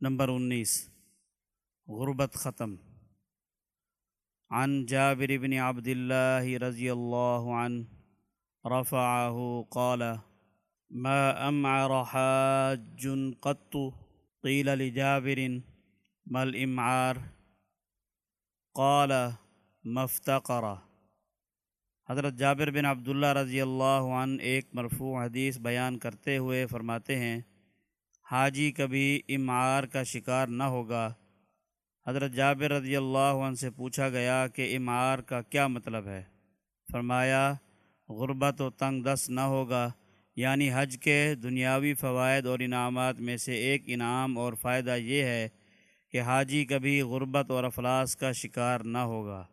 Number انیس، غربت ختم۔ عن جابر بن عبد الله رضي الله عنه رفعه قال، ما أمعر حاج قط؟ قيل لجابر، ما الإمعار؟ قال، ما افتقر۔ حضرت جابر بن عبداللہ رضی اللہ عنہ ایک مرفوع حدیث بیان کرتے ہوئے فرماتے ہیں حاجی کبھی امعار کا شکار نہ ہوگا۔ حضرت جابر رضی اللہ عنہ سے پوچھا گیا کہ امعار کا کیا مطلب ہے۔ فرمایا، غربت و تنگ دست نہ ہوگا یعنی حج کے دنیاوی فوائد اور انعامات میں سے ایک انعام اور فائدہ یہ ہے کہ حاجی کبھی غربت اور افلاس کا شکار نہ ہوگا۔